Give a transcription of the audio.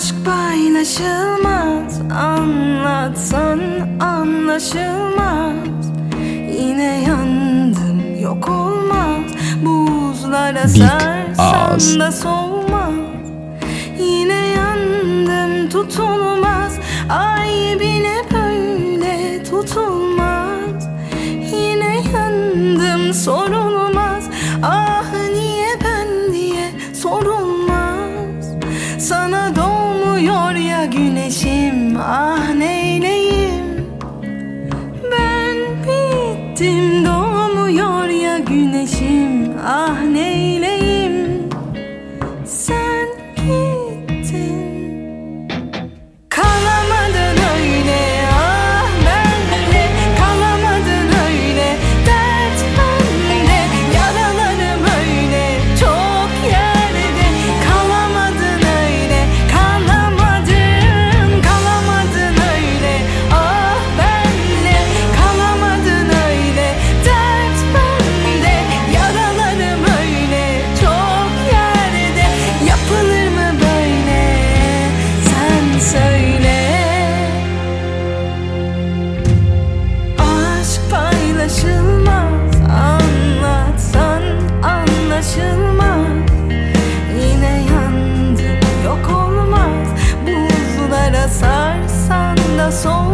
Aşk paylaşılmaz Anlatsan anlaşılmaz. Yine yandım yok olmaz. Buzlara ağız. da soğumaz Yine yandım tutulmaz. Ay bile böyle tutulmaz. Yine yandım sorulmaz kara güneşim ah neyleyim? Ben bittim doğmuyor ya güneşim ah neyleyim? Sen coração